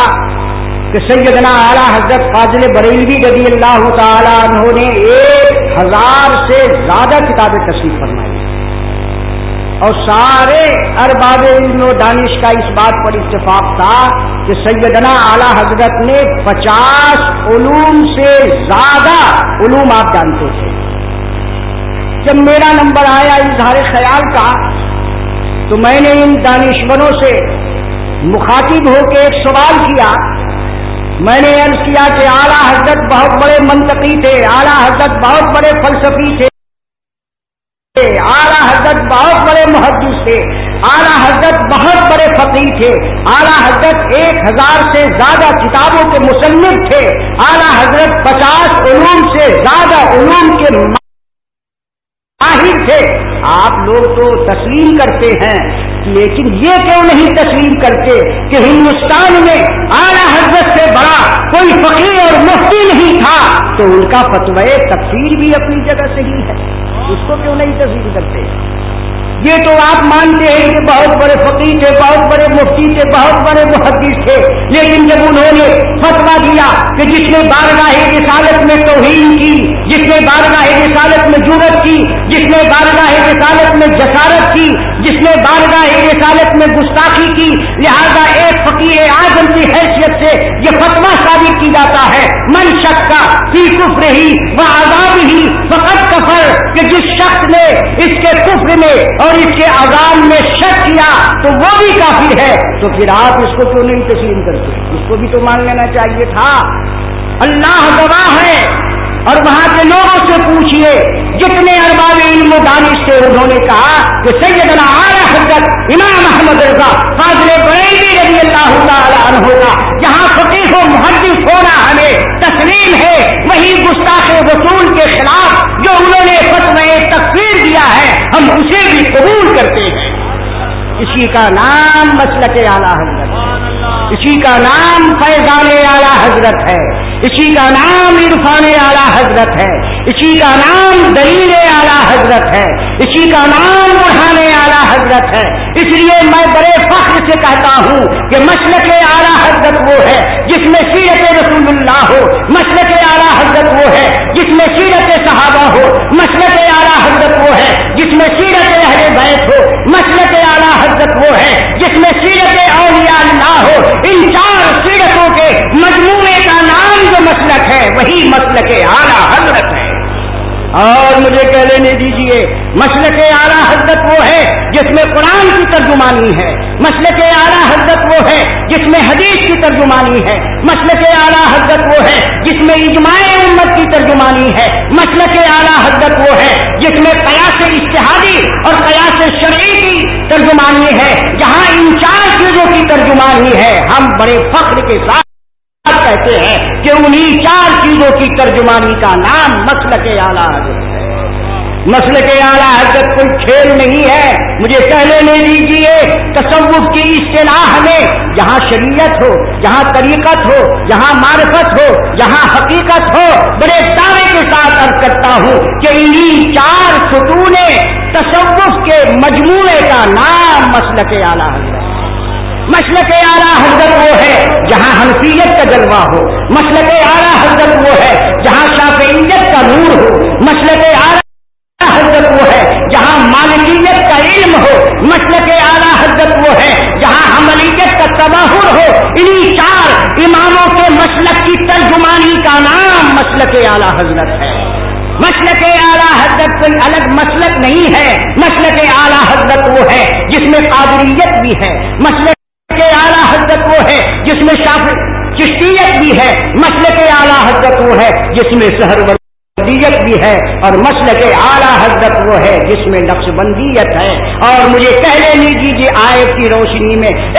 کہ سیدنا اعلیٰ حضرت فاضل بریلوی رضی اللہ تعالیٰ عنہ نے ایک ہزار سے زیادہ کتابیں تصویر فرمائی۔ اور سارے ارباب علم و دانش کا اس بات پر اتفاق تھا کہ سیدنا اعلی حضرت نے پچاس علوم سے زیادہ علوم آپ جانتے تھے۔ جب میرا نمبر آیا اظہار خیال کا، تو میں نے ان دانشوروں سے مخاطب ہو کے ایک سوال کیا۔ میں نے عرض کیا کہ اعلیٰ حضرت بہت بڑے منطقی تھے، اعلیٰ حضرت بہت بڑے فلسفی تھے۔ اعلیٰ حضرت بہت بڑے محدث تھے اعلیٰ حضرت بہت بڑے فقیر تھے اعلیٰ حضرت ایک ہزار سے زیادہ کتابوں کے مصنف تھے اعلیٰ حضرت پچاس علوم سے زیادہ علوم کے ماہر تھے۔ آپ لوگ تو تسلیم کرتے ہیں، لیکن یہ کیوں نہیں تسلیم کرتے کہ ہندوستان میں اعلیٰ حضرت سے بڑا کوئی فقیر اور مفتی نہیں تھا؟ تو ان کا فتوی تفسیر بھی اپنی جگہ صحیح ہے۔ اس کو کیوں نہیں تسلیم کرتے؟ یہ تو آپ مانتے ہیں کہ بہت بڑے فقیر تھے، بہت بڑے مفتی تھے، بہت بڑے محدث تھے، لیکن جب انہوں نے فتوا دیا کہ جس نے بارگاہ رسالت میں توہین کی، جس نے بارگاہ رسالت میں جرت کی، جس نے بارگاہ رسالت میں جسارت کی، جس نے بارگاہ رسالت میں گستاخی کی، لہذا ایک فقیر اعظم کی حیثیت سے یہ فتوا ثابت کی جاتا ہے، من شخص کا کی کفر ہی وہ آزاد فقط کفر کہ جس شخص نے اس کے کفر میں اور اس کے عذاب میں شک کیا تو وہ بھی کافی ہے، تو پھر آپ اس کو کیوں نہیں تسلیم کرتے؟ اس کو بھی تو مان لینا چاہیے تھا۔ اللہ گواہ ہے اور وہاں کے لوگوں سے پوچھئے، جتنے ارباب علم و دانش سے انہوں نے کہا کہ سیدنا آیا حضرت امام محمد رضا فاضل بریلی رضی اللہ تعالی عنہ کا، جہاں فقیح و محدث ہونا ہمیں تسلیم ہے، وہی گستاخ وصول کے خلاف جو انہوں نے فتو تصویر دیا ہے، ہم اسے بھی قبول کرتے ہیں۔ اسی کا نام مسلک اعلیٰ حضرت اسی کا نام فیضان اعلیٰ حضرت ہے۔ اسی کا نام عرفان اعلیٰ حضرت ہے۔ اسی کا نام دلیل اعلیٰ حضرت ہے، اسی کا نام بڑھانے اعلیٰ حضرت ہے۔ اس لیے میں بڑے فخر سے کہتا ہوں کہ مسلک اعلیٰ حضرت وہ ہے جس میں سیرت رسول اللہ ہو۔ مسلک اعلیٰ حضرت وہ ہے جس میں سیرت صحابہ ہو۔ مسلک اعلیٰ حضرت وہ ہے جس میں سیرت اہل بیت ہو۔ مسلک اعلیٰ حضرت وہ ہے جس میں سیرت اولیاء اللہ ہو۔ ان چار سیرتوں کے مجموعے کا نام جو مسلک ہے، وہی مسلک اعلیٰ حضرت ہے۔ اور مجھے کہہ لینے دیجیے مسلک اعلیٰ حضرت وہ ہے جس میں قرآن کی ترجمانی ہے۔ مسلک اعلیٰ حضرت وہ ہے جس میں حدیث کی ترجمانی ہے۔ مسلک اعلیٰ حضرت وہ ہے جس میں اجماع امت کی ترجمانی ہے۔ مسلک اعلیٰ حضرت وہ ہے جس میں قیاس اشتہادی اور قیاس شرعی کی ترجمانی ہے۔ جہاں ان چار چیزوں کی ترجمانی ہے۔ ہم بڑے فخر کے ساتھ کہتے ہیں کہ انہی چار چیزوں کی ترجمانی کا نام مسل کے آلہ مسل کے آلہ حضرت کوئی کھیل نہیں ہے۔ مجھے پہلے لے لیجیے تصوف کی اصطلاح میں۔ جہاں شریعت ہو، جہاں طریقت ہو، جہاں معرفت ہو، جہاں حقیقت ہو، بڑے دعوے کے ساتھ ارد کرتا ہوں کہ انہی چار ستون تصوف کے مجموعے کا نام مسل کے آلہ حضرت مسلک اعلیٰ حضرت وہ ہے جہاں حنفیت کا جلوہ ہو مسلک اعلیٰ حضرت وہ ہے جہاں شافعیت کا نور ہو مسلک اعلیٰ حضرت وہ ہے جہاں مالکیت کا علم ہو مسلک اعلیٰ حضرت وہ ہے جہاں حملیت کا تباہر ہو۔ انہی چار اماموں کے مسلک کی ترجمانی کا نام مسلک اعلیٰ حضرت ہے۔ مسلک اعلیٰ حضرت کوئی الگ مسلک نہیں ہے مسلک اعلیٰ حضرت وہ ہے جس میں قادریت بھی ہے۔ مسلک اعلیٰ حضرت وہ ہے، جس میں شاف چشتیت بھی ہے مسئلے کے اعلیٰ حضرت وہ ہے، جس میں شہر بھی ہے اور مسل کے اعلیٰ حضرت وہ ہے جس میں نقش بندیت ہے۔ اور مجھے پہلے نہیں دیجیے آئے کی روشنی میں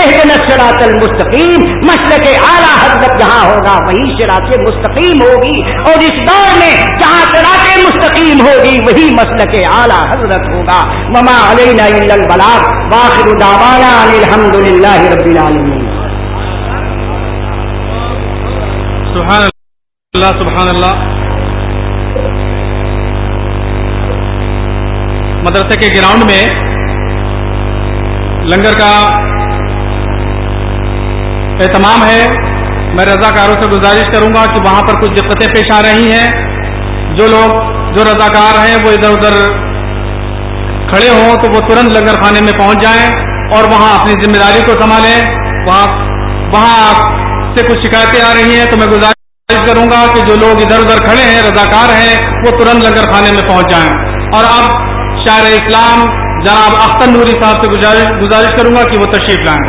سراط المستقیم۔ مسل کے اعلیٰ حضرت جہاں ہوگا، وہی شراط مستقیم ہوگی۔ اور اس دور میں جہاں شراط مستقیم ہوگی، وہی مسل کے اعلیٰ حضرت ہوگا۔ مما علینا البلاغ۔ واخر دعوانا الحمد للہ رب العالمین۔ سبحان اللہ سبحان اللہ۔ مدرسے کے گراؤنڈ میں لنگر کا اہتمام ہے۔ میں رضاکاروں سے گزارش کروں گا کہ وہاں پر کچھ دقتیں پیش آ رہی ہیں۔ جو لوگ، جو رضاکار ہیں، وہ ادھر ادھر کھڑے ہوں تو وہ ترنت لنگر خانے میں پہنچ جائیں اور وہاں اپنی ذمہ داری کو سنبھالیں۔ وہاں وہاں سے کچھ شکایتیں آ رہی ہیں تو میں گزارش کروں گا کہ جو لوگ ادھر ادھر کھڑے ہیں، رضاکار ہیں، وہ ترنت لنگر خانے میں پہنچ جائیں۔ اور اب شاعر اسلام جناب اختر نوری صاحب سے گزارش کروں گا کہ وہ تشریف لائیں۔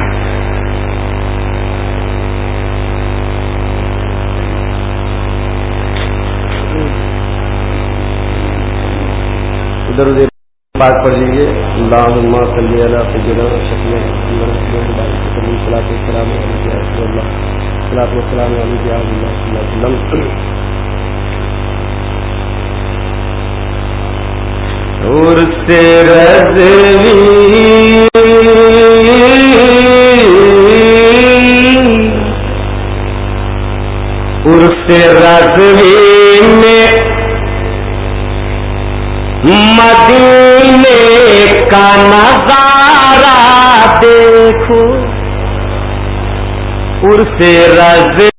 ادھر ادھر پاک پڑھ لیجیے اللہم صلی علی سیدنا شفیع صلاۃ السلام علیہ صلاۃ والسلام علیہ وسلم۔ رضوی اور رضوی میں مدینے کا نظارہ دیکھو ارس رض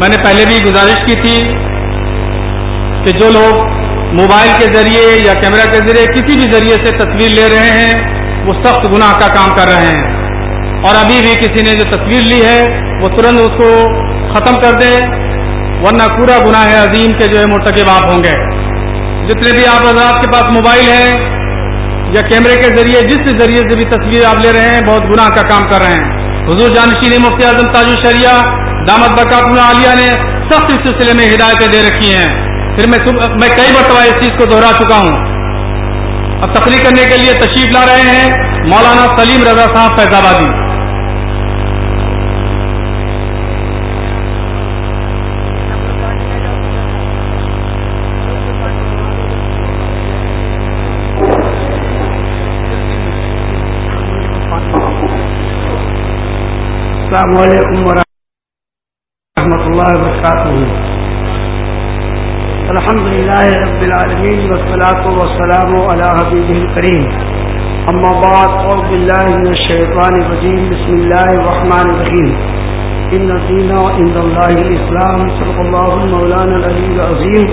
میں نے پہلے بھی گزارش کی تھی کہ جو لوگ موبائل کے ذریعے یا کیمرہ کے ذریعے کسی بھی ذریعے سے تصویر لے رہے ہیں، وہ سخت گناہ کا کام کر رہے ہیں۔ اور ابھی بھی کسی نے جو تصویر لی ہے، وہ ترنت اس کو ختم کر دے، ورنہ پورا گناہ عظیم کے جو ہے مرتکب آپ ہوں گے۔ جتنے بھی آپ حضرات کے پاس موبائل ہے یا کیمرے کے ذریعے، جس ذریعے سے بھی تصویر آپ لے رہے ہیں، بہت گناہ کا کام کر رہے ہیں۔ حضور جانشین مفتی اعظم تاج الشریعہ دامت برکات عالیہ نے، سخت اس سلسلے میں ہدایتیں دے رکھی ہیں۔ پھر میں میں کئی مرتبہ اس چیز کو دوہرا چکا ہوں۔ اب تقریر کرنے کے لیے تشریف لا رہے ہیں مولانا سلیم رضا صاحب فیض آبادی۔ السلام علیکم ورحمۃ اللہ وبرکاتہ۔ الحمد للہ رب العالمین والصلاة والسلام علی حبیبہ الکریم۔ اما بعد، اعوذ باللہ من الشیطان الرجیم۔ بسم اللہ الرحمن الرحیم۔ ان الدین عند اللہ الاسلام، صدق اللہ مولانا العلی العظیم۔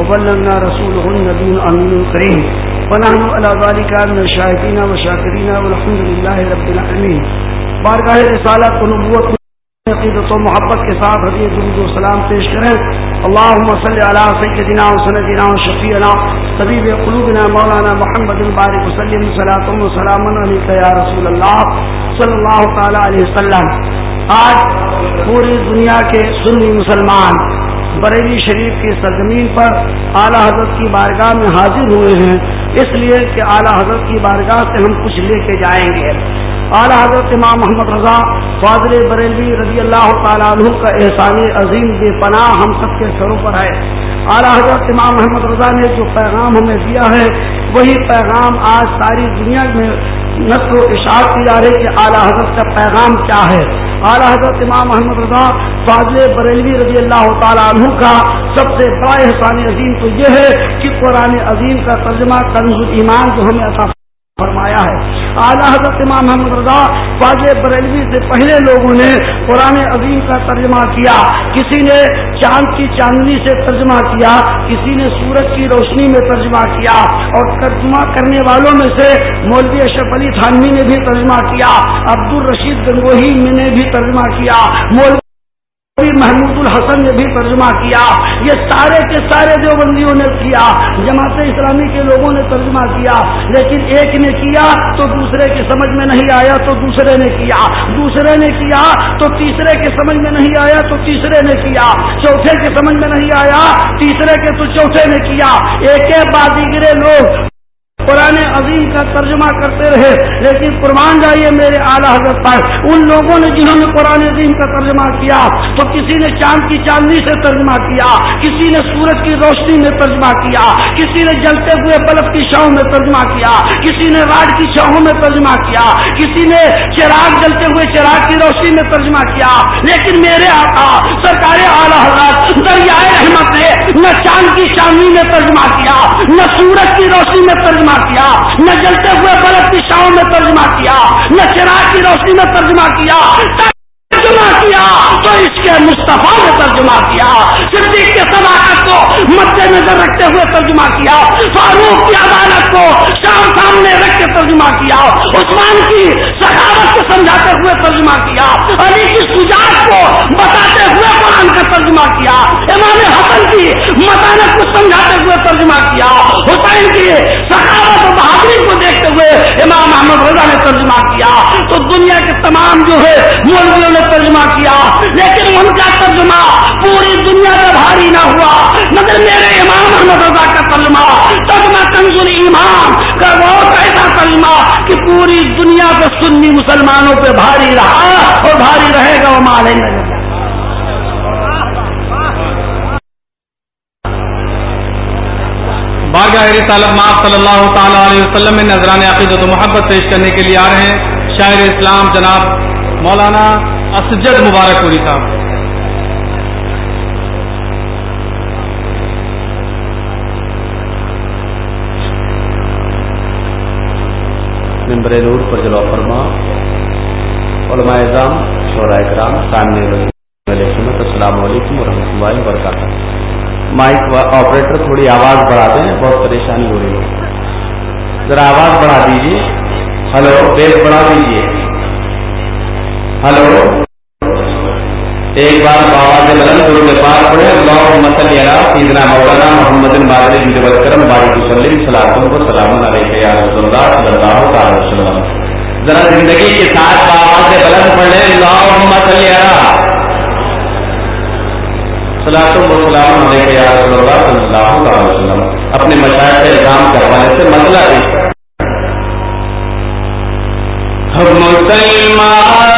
وبلغنا رسوله النبی الامین الکریم۔ ونحن على ذلك من الشاهدين والشاكرين والحمد لله رب العالمين بارگاہ رسالت و نبوت عقیدت و محبت کے ساتھ حدیث درود و سلام پیش کریں۔ اللہم صلی علی سیدنا و سندنا و شفیعنا، طبیب قلوبنا، مولانا محمد البارک وسلم، صلاة و سلام علیکہ یا رسول اللہ صلی اللہ تعالی علیہ وسلم۔ آج پوری دنیا کے سنی مسلمان بریلی شریف کی سرزمین پر اعلیٰ حضرت کی بارگاہ میں حاضر ہوئے ہیں۔ اس لیے کہ اعلیٰ حضرت کی بارگاہ سے ہم کچھ لے کے جائیں گے۔ اعلیٰ حضرت امام محمد رضا فاضل بریلوی رضی اللہ تعالیٰ عنہ کا احسان عظیم بے پناہ ہم سب کے سروں پر ہے۔ اعلیٰ حضرت امام محمد رضا نے جو پیغام ہمیں دیا ہے، وہی پیغام آج ساری دنیا میں نقل و اشاعت کی جا رہی کہ اعلیٰ حضرت کا پیغام کیا ہے۔ اعلیٰ حضرت امام محمد رضا فاضل بریلوی رضی اللہ تعالیٰ عنہ کا سب سے بڑا احسان عظیم تو یہ ہے کہ قرآن عظیم کا ترجمہ کنز ایمان جو ہمیں عطا فرمایا ہے۔ اعلیٰ حضرت امام محمد رضا واضح بریلوی سے پہلے لوگوں نے قرآن عظیم کا ترجمہ کیا۔ کسی نے چاند کی چاندنی سے ترجمہ کیا، کسی نے سورج کی روشنی میں ترجمہ کیا اور ترجمہ کرنے والوں میں سے مولوی اشرف علی تھانوی نے بھی ترجمہ کیا عبد الرشید گنگوہی نے بھی ترجمہ کیا۔ مولوی محمود الحسن نے بھی ترجمہ کیا، یہ سارے کے سارے دیوبندیوں نے کیا، جماعت اسلامی کے لوگوں نے ترجمہ کیا، لیکن ایک نے کیا تو دوسرے کی سمجھ میں نہیں آیا تو دوسرے نے کیا، دوسرے نے کیا تو تیسرے کے سمجھ میں نہیں آیا تو تیسرے نے کیا، چوتھے کے سمجھ میں نہیں آیا، تیسرے کے تو چوتھے نے کیا، ایک ایک بادیگرے لوگ قرآن عظیم کا ترجمہ کرتے رہے، لیکن قربان جائیے میرے اعلیٰ حضرت پر، ان لوگوں نے جنہوں نے قرآن عظیم کا ترجمہ کیا، تو کسی نے چاند کی چاندنی سے ترجمہ کیا، کسی نے سورج کی روشنی میں ترجمہ کیا، کسی نے جلتے ہوئے بلب کی شاہوں میں ترجمہ کیا، کسی نے راڈ کی شاہوں میں ترجمہ کیا، کسی نے چراغ، جلتے ہوئے چراغ کی روشنی میں ترجمہ کیا۔ لیکن میرے آقا، سرکار اعلیٰ حضرت، دریائے رحمت نے نہ چاند کی چاندنی میں ترجمہ کیا، نہ سورج کی روشنی میں ترجمہ کیا، نہ جلتے ہوئے برف کی شاؤں میں ترجمہ کیا، نہ چراغ کی روشنی میں ترجمہ کیا ترجمہ کیا، تو اس کے مصطفیٰ نے ترجمہ کیا، صدیق کے صداقت کو مد نظر رکھتے ہوئے ترجمہ کیا، فاروق کی عدالت کو کے ترجمہ کیا، عثمان کی سخاوت کو سمجھاتے ہوئے ترجمہ کیا، علی کی سجاعت کو بتاتے ہوئے قرآن کا ترجمہ کیا، امام حسن کی متانت کو سمجھاتے ہوئے ترجمہ کیا، حسین کی سخاوت و بہادری کو دیکھتے ہوئے امام محمد رضا نے ترجمہ کیا۔ تو دنیا کے تمام جو ہے، مولویوں نے ترجمہ کیا، لیکن ان کا ترجمہ پوری دنیا کا بھاری نہ ہوا۔ مگر میرے امام محمد رضا کا ترجمہ ترجمہ کنزور ایمان کا بہت ایسا ترجمہ کہ پوری دنیا کو سنی مسلمانوں پہ بھاری رہا اور بھاری رہے گا وہ مالیں گے بارگاہ رسالت ماف صلی اللہ تعالی علیہ وسلم میں نذران عقیدت و محبت پیش کرنے کے لیے آ رہے ہیں۔ شاعر اسلام جناب مولانا اسجد مبارک پوری صاحب۔ ممبر نور پر جلو فرما، علماء اعظام شعراء اکرام، سامنے السلام علیکم ورحمۃ اللہ وبرکاتہ۔ مائک آپریٹر تھوڑی آواز بڑھا دیں، بہت پریشانی ہو رہی ہے۔ ذرا آواز بڑھا دیجیے ہلو، بیس بڑھا دیجیے ہلو۔ ایک بار آواز بلند درود پاک پڑھے اللہ مسلی علی سیدنا مولانا محمد بادل بن کرم بارک وسلم سلام کو سلام علیہ یا رسول اللہ صلی اللہ تعالی وسلم۔ ذرا زندگی کے ساتھ آواز بلند پڑھے اللہ مسلی علی۔ سلام علیہ یا رسول اللہ صلی اللہ علیہ وسلم۔ اپنے مشاعر سے الزام کروانے سے مطلب مسئلہ بھی ہم مسلمان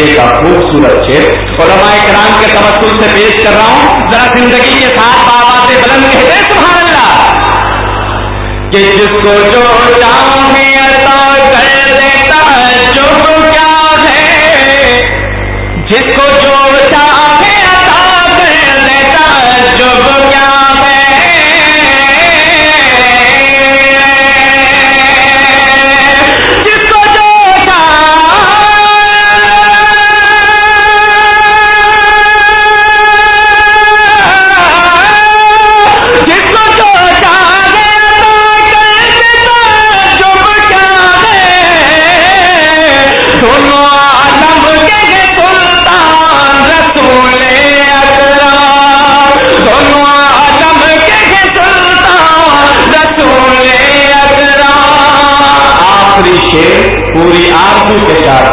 عقیدے کا خوبصورت چیز علماء کرام کے تبصل سے پیش کر رہا ہوں۔ ذرا زندگی کے ساتھ بابا سے بلند کہتے سبحان کہ جس کو جو جاؤ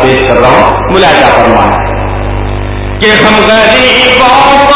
پیش کر رہا ہوں ملاقہ فرمانا کہ ہم غریبوں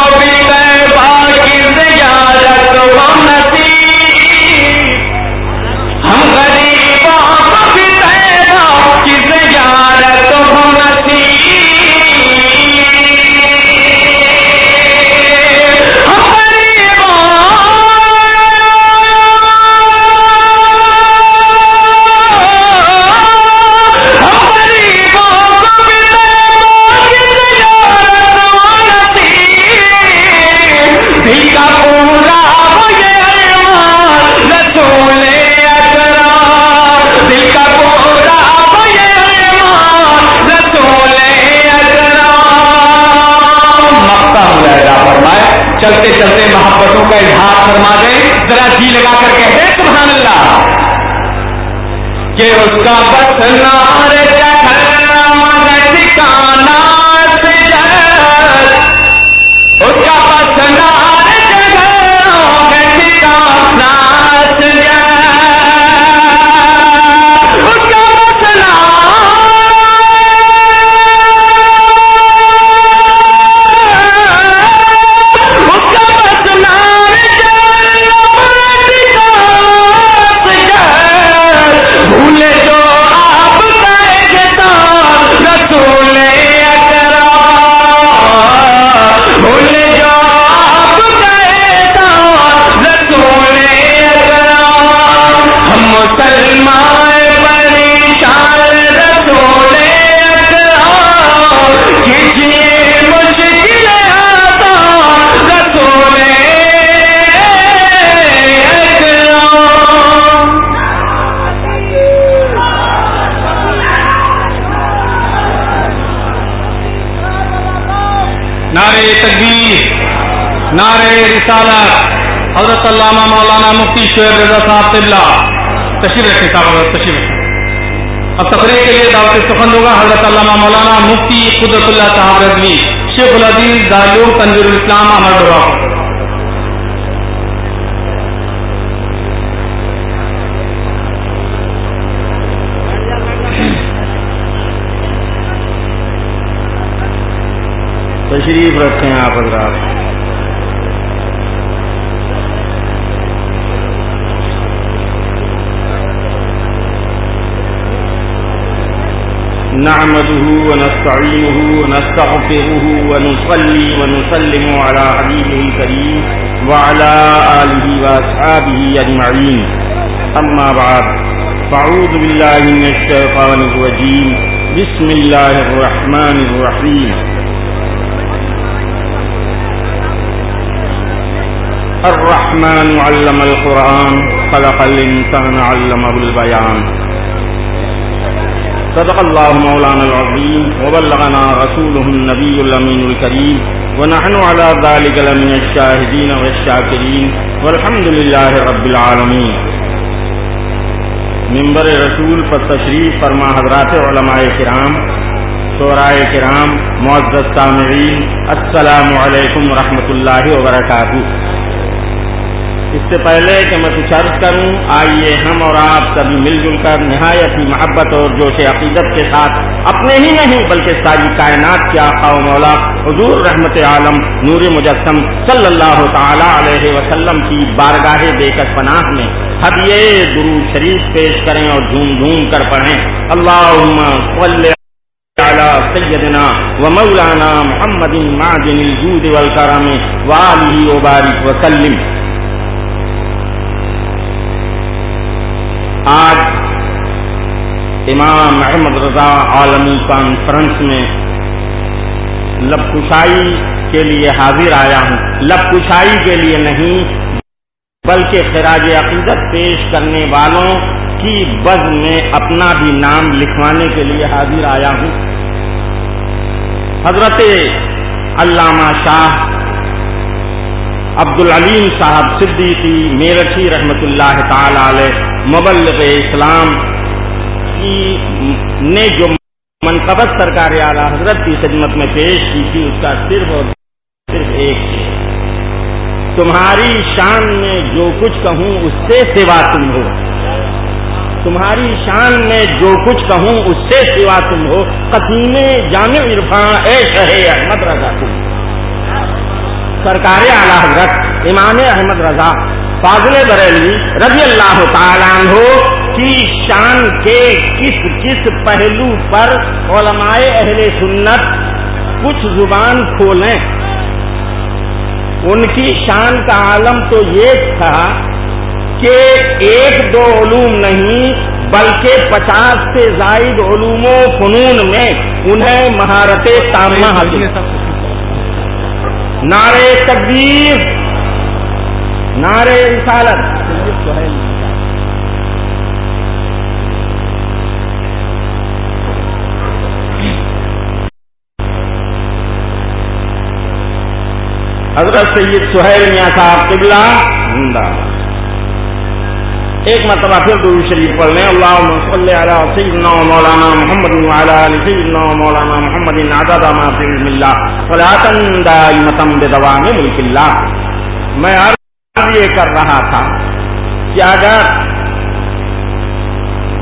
کا اظہار فرما دیں ذرا جی لگا کر کہتے سبحان اللہ کہ اس کا حضرت علامہ مولانا مفتی شعیب رضا صاحب طبلہ تشریف رکھیں صاحب، حضرت تشریف رکھیں. اب تقریر کے لیے دعوت سخن ہوگا حضرت علامہ مولانا مفتی قدرت اللہ صاحب رضوی، شیخ العزیز دارالعلوم تنظیر الاسلام امر ڈبا تشریف رکھیں آپ حضرات. نعمده ونستعينه ونستغفره ونصلي ونسلم على حبيبه الكريم وعلى آله وأصحابه أجمعين. أما بعد، فأعوذ بالله من الشيطان الرجيم. بسم الله الرحمن الرحيم. الرحمن علم القرآن، خلق الإنسان علمه البيان. صدق الله مولانا العظيم، وبلغنا رسوله النبي الأمين الكريم، ونحن على ذلك لمن الشاهدين والشاكرين، والحمد لله رب العالمين. ممبر رسول پر تشریف فرما حضرات علماء کرام شعرائے کرام، معزز سامعین، السلام علیکم ورحمۃ اللہ وبرکاتہ۔ سے پہلے کہ میں کچھ عرض کروں، آئیے ہم اور آپ سبھی مل جل کر نہایت ہی محبت اور جوش عقیدت کے ساتھ اپنے ہی نہیں بلکہ ساری کائنات کے آقا و مولا حضور رحمت عالم نور مجسم صلی اللہ تعالی علیہ وسلم کی بارگاہ بے کش پناہ میں ہدیے درو شریف پیش کریں اور جھوم جھوم کر پڑھیں۔ اللہ سیدنا و مولانا محمد معدن الجود والکرم وآلہ وبارک وسلم آج امام احمد رضا عالمی کانفرنس میں لب کشائی کے لیے حاضر آیا ہوں۔ لب کشائی کے لیے نہیں، بلکہ خراج عقیدت پیش کرنے والوں کی بز میں اپنا بھی نام لکھوانے کے لیے حاضر آیا ہوں۔ حضرت علامہ شاہ عبد العلیم صاحب صدیقی میرٹھی رحمت اللہ تعالی علیہ مبلغ اسلام کی نے جو منقبت سرکار اعلیٰ حضرت کی خدمت میں پیش کی تھی، اس کا صرف اور صرف ایک تمہاری شان میں جو کچھ کہوں، اس سے سوا تم ہو۔ تمہاری شان میں جو کچھ کہوں، اس سے سوا تم ہو۔ قسیم جامع عرفان، اے شہ احمد رضا تم۔ سرکار اعلیٰ حضرت، امام احمد رضا فاضل بریلی رضی اللہ تعالیٰ عنہ کی شان کے کس کس پہلو پر علماء اہل سنت کچھ زبان کھولیں۔ ان کی شان کا عالم تو یہ تھا کہ ایک دو علوم نہیں بلکہ پچاس سے زائد علوم و فنون میں انہیں مہارت تامہ حاصل۔ نعرے تکبیر نعرے رسالت. حضرت سید سہیل میاں صاحب قبلہ. زندہ ایک مرتبہ پھر دو شریف پڑھ لیں. اللہ صلی علی سیدنا و مولانا محمد وعلی آل سیدنا مولانا محمد عدد ما فی علم اللہ. صلاة دائمتا بدوام ملک اللہ. میں یہ کر رہا تھا کہ اگر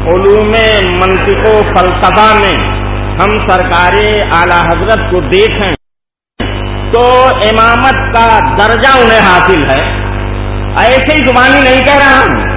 علوم منطق و فلسفہ میں ہم سرکاری اعلی حضرت کو دیکھیں تو امامت کا درجہ انہیں حاصل ہے۔ ایسے ہی زبانی نہیں کہہ رہا ہوں۔